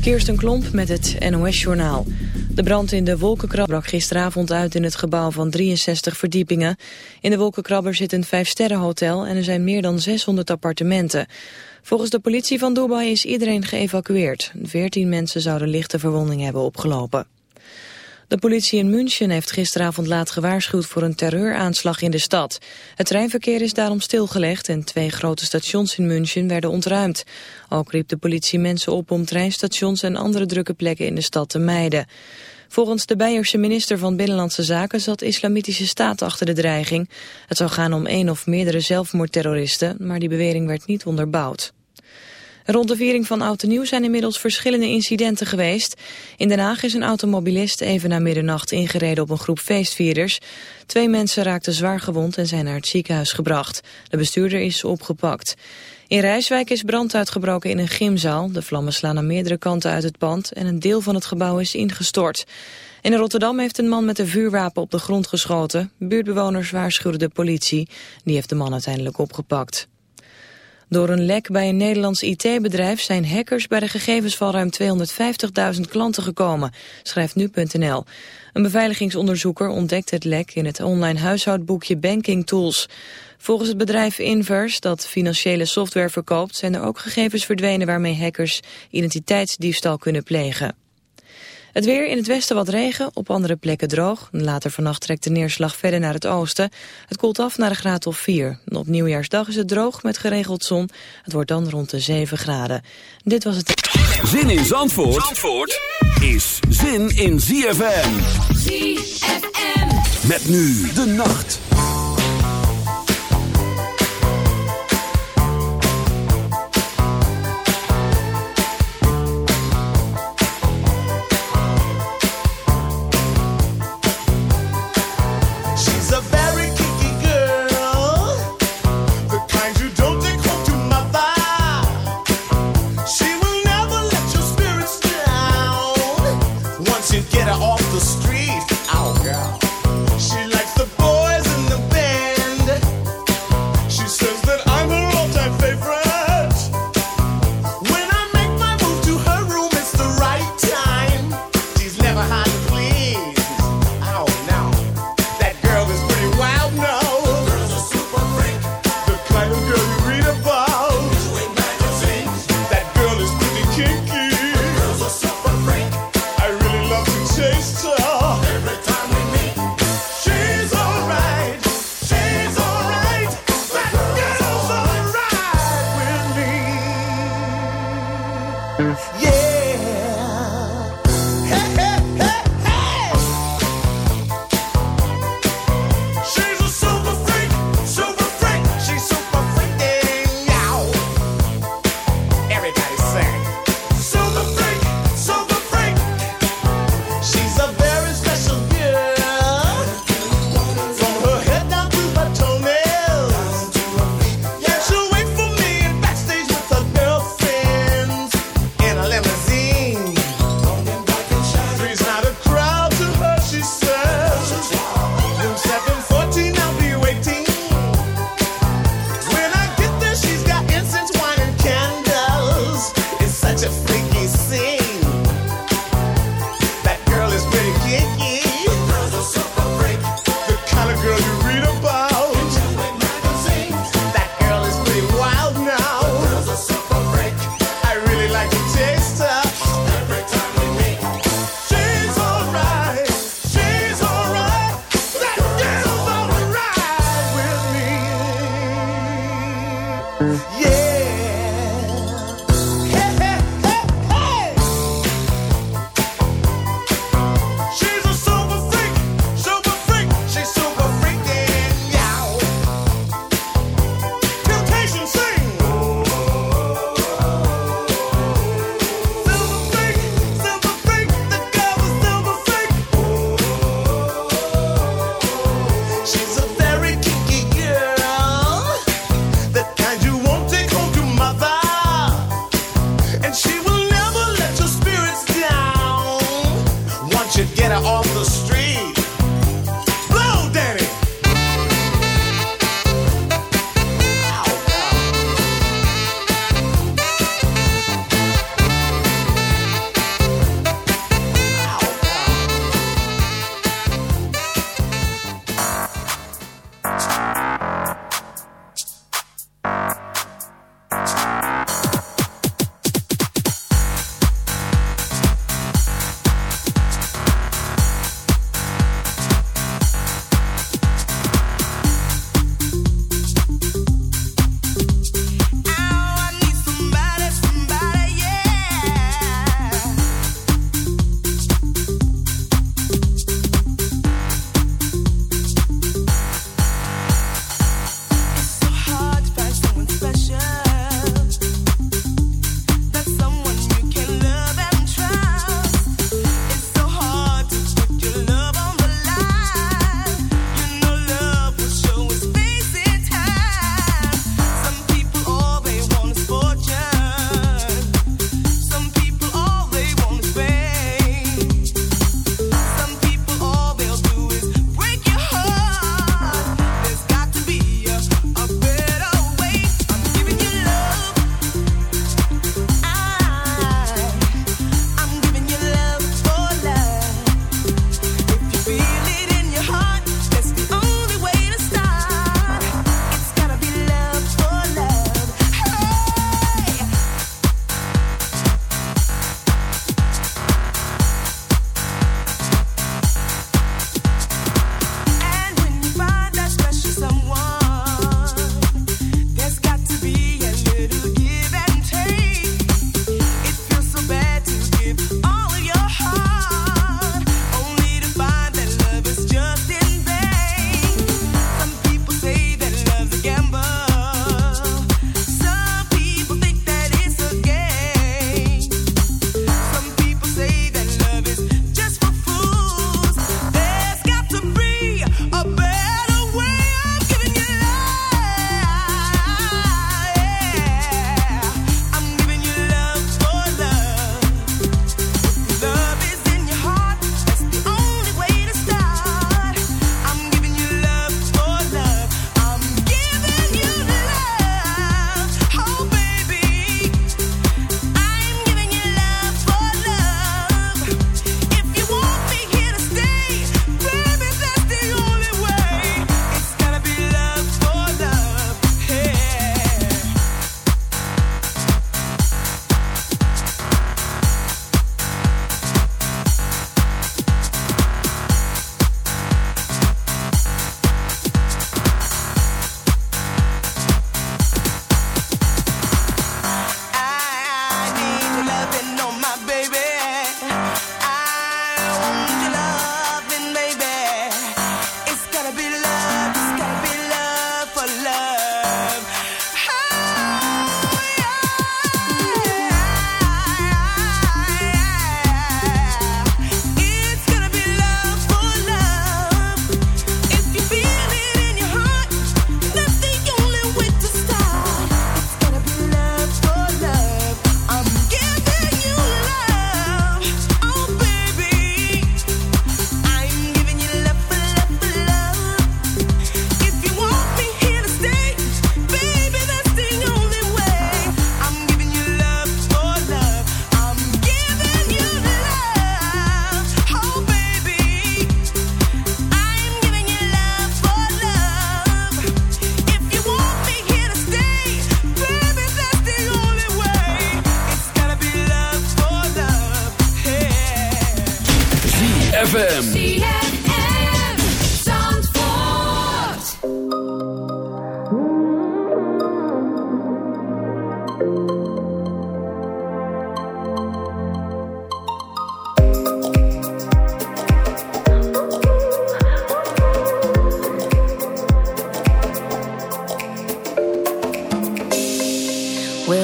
Kirsten Klomp met het NOS-journaal. De brand in de wolkenkrabber brak gisteravond uit in het gebouw van 63 verdiepingen. In de wolkenkrabber zit een vijfsterrenhotel en er zijn meer dan 600 appartementen. Volgens de politie van Dubai is iedereen geëvacueerd. 14 mensen zouden lichte verwondingen hebben opgelopen. De politie in München heeft gisteravond laat gewaarschuwd voor een terreuraanslag in de stad. Het treinverkeer is daarom stilgelegd en twee grote stations in München werden ontruimd. Ook riep de politie mensen op om treinstations en andere drukke plekken in de stad te mijden. Volgens de Beierse minister van Binnenlandse Zaken zat islamitische staat achter de dreiging. Het zou gaan om één of meerdere zelfmoordterroristen, maar die bewering werd niet onderbouwd. Rond de viering van Oud en Nieuw zijn inmiddels verschillende incidenten geweest. In Den Haag is een automobilist even na middernacht ingereden op een groep feestvierders. Twee mensen raakten zwaar gewond en zijn naar het ziekenhuis gebracht. De bestuurder is opgepakt. In Rijswijk is brand uitgebroken in een gymzaal. De vlammen slaan aan meerdere kanten uit het pand en een deel van het gebouw is ingestort. In Rotterdam heeft een man met een vuurwapen op de grond geschoten. Buurtbewoners waarschuwden de politie. Die heeft de man uiteindelijk opgepakt. Door een lek bij een Nederlands IT-bedrijf zijn hackers bij de gegevens van ruim 250.000 klanten gekomen, schrijft nu.nl. Een beveiligingsonderzoeker ontdekt het lek in het online huishoudboekje Banking Tools. Volgens het bedrijf Inverse, dat financiële software verkoopt, zijn er ook gegevens verdwenen waarmee hackers identiteitsdiefstal kunnen plegen. Het weer in het westen wat regen, op andere plekken droog. Later vannacht trekt de neerslag verder naar het oosten. Het koelt af naar een graad of 4. op nieuwjaarsdag is het droog met geregeld zon. Het wordt dan rond de 7 graden. Dit was het... Zin in Zandvoort, Zandvoort is zin in ZFM. ZFM. Met nu de nacht.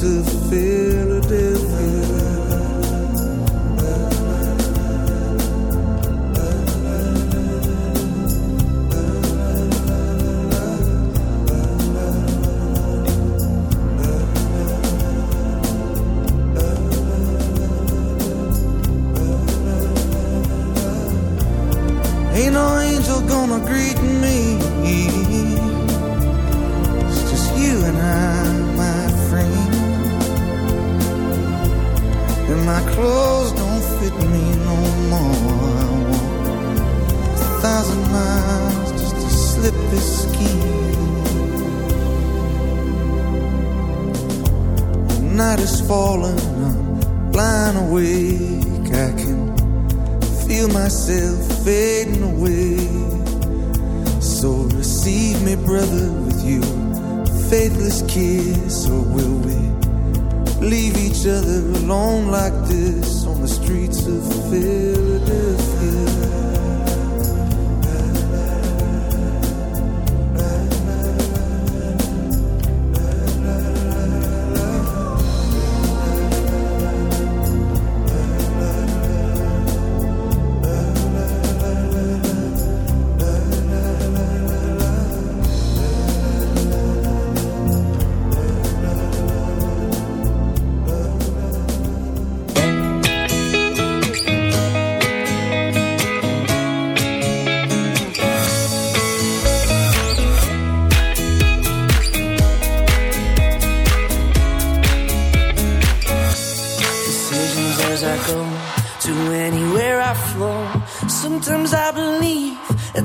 to Philadelphia.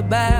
She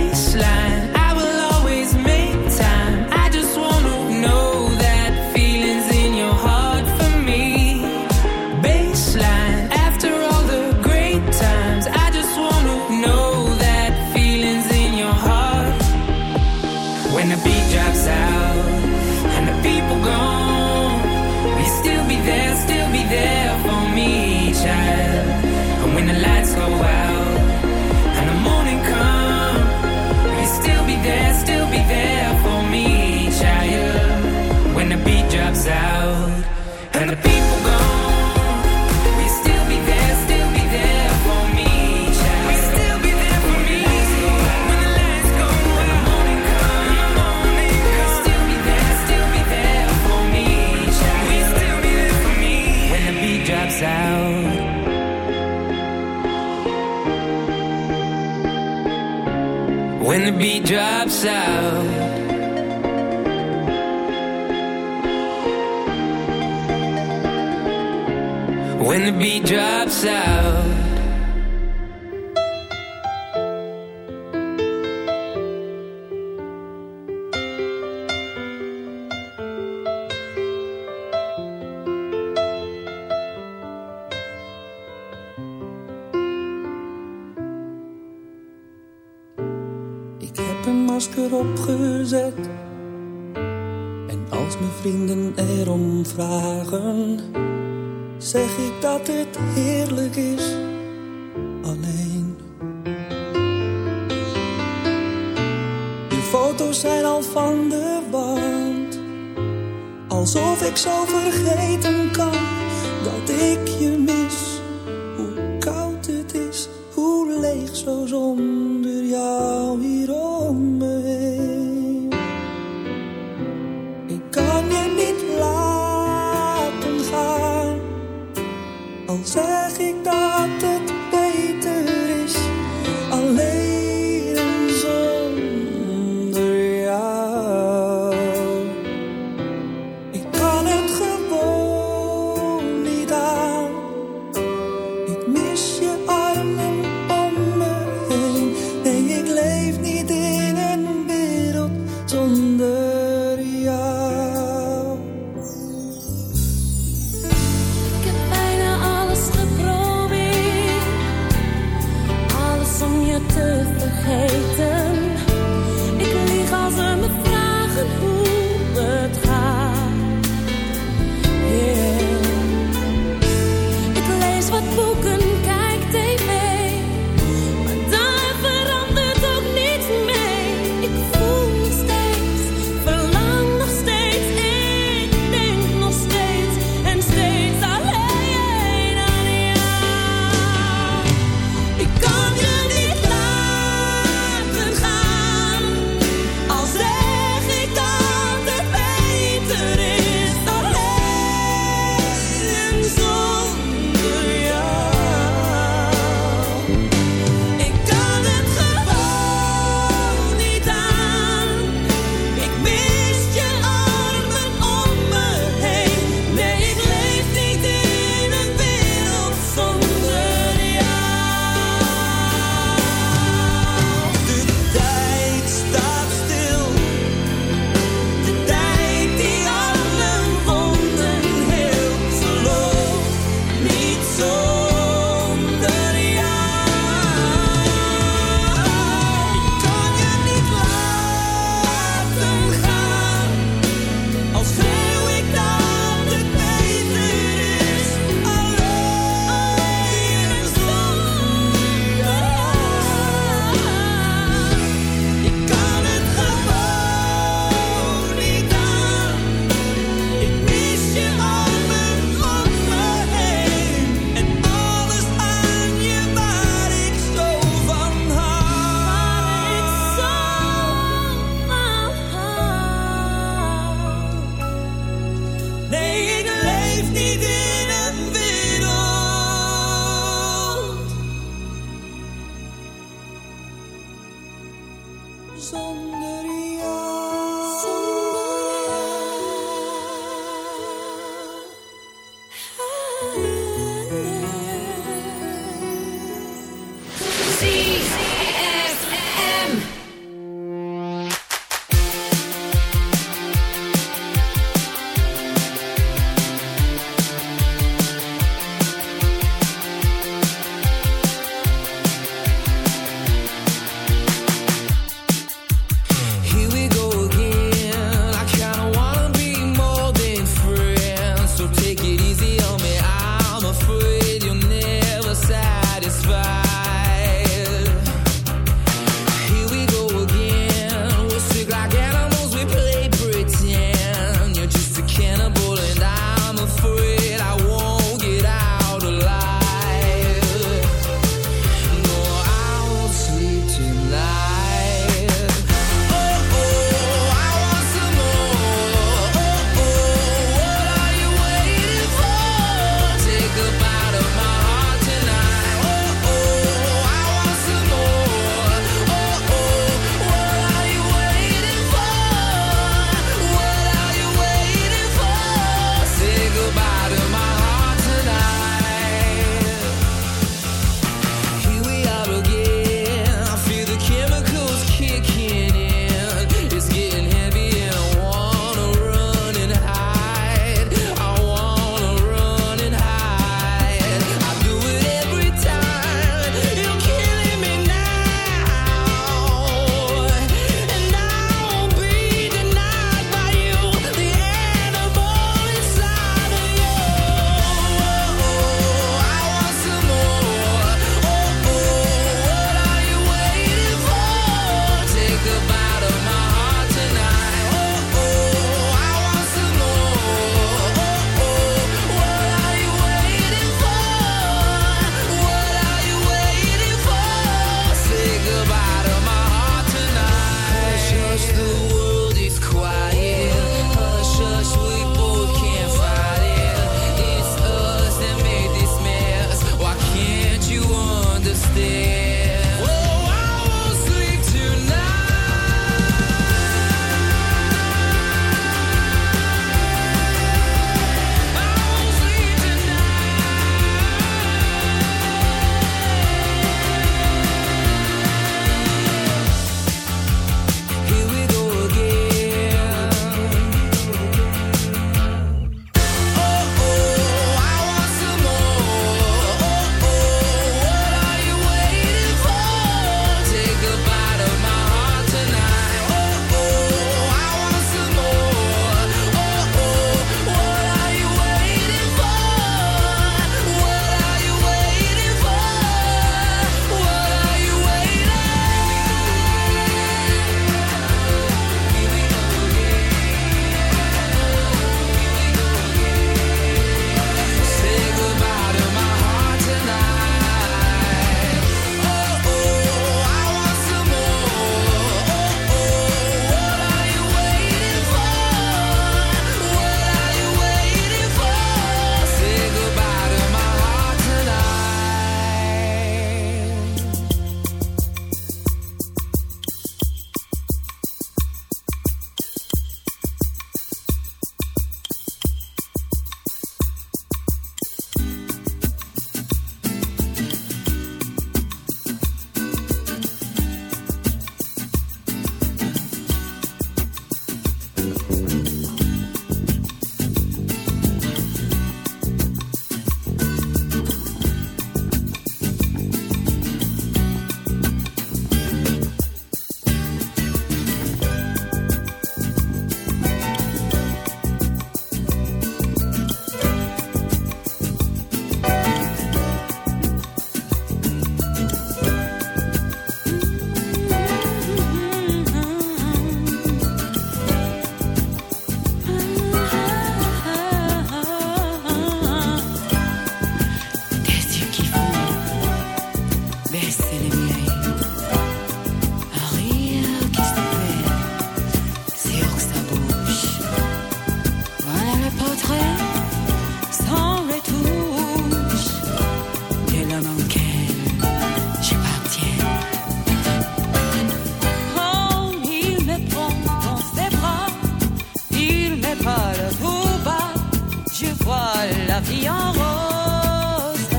vie en rose.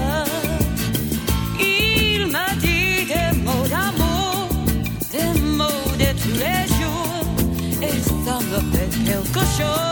Il me dit des mots d'amour, des mots de tous les me.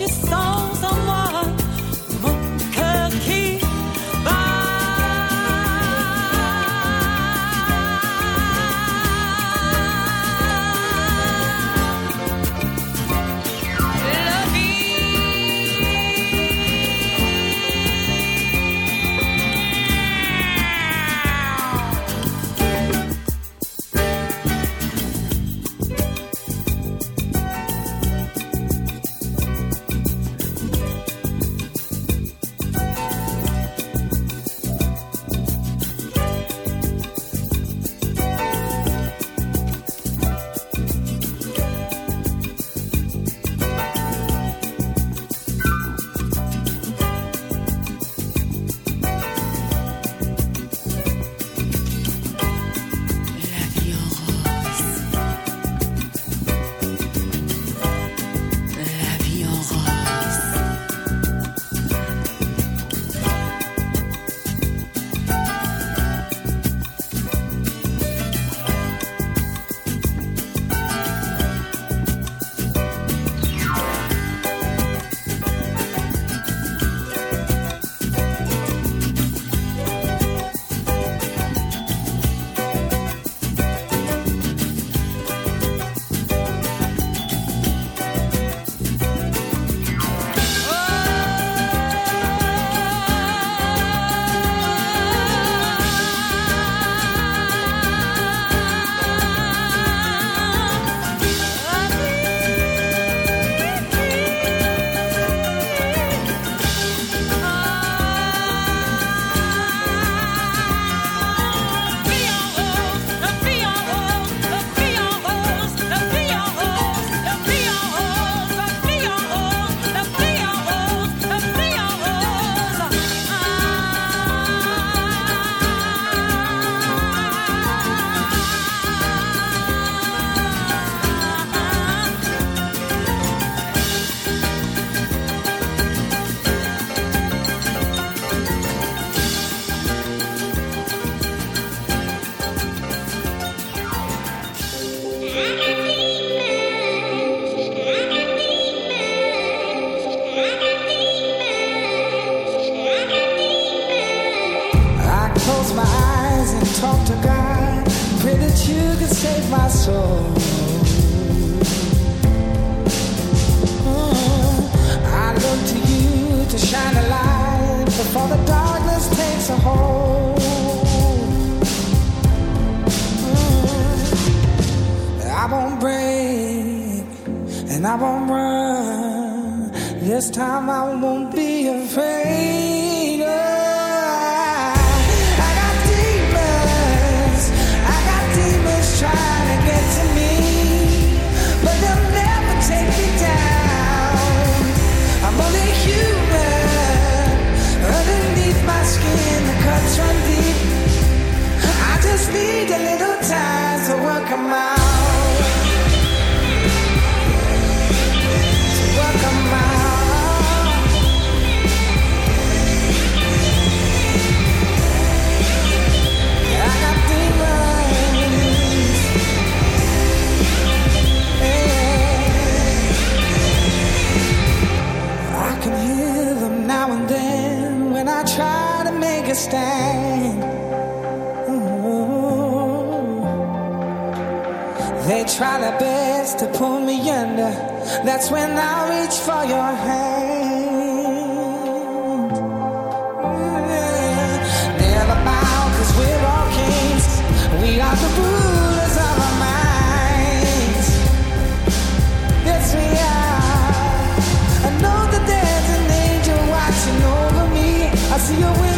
Your souls a stand. Ooh. They try their best to pull me under. That's when I reach for your hand. Yeah. Never bow, cause we're all kings. We are the rulers of our minds. Yes, we are. I know that there's an angel watching over me. I see your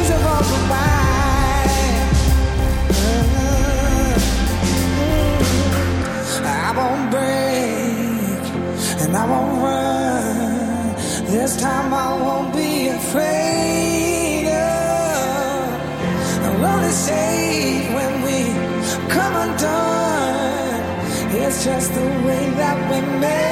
time I won't be afraid. of. I'm only safe when we come undone. It's just the way that we made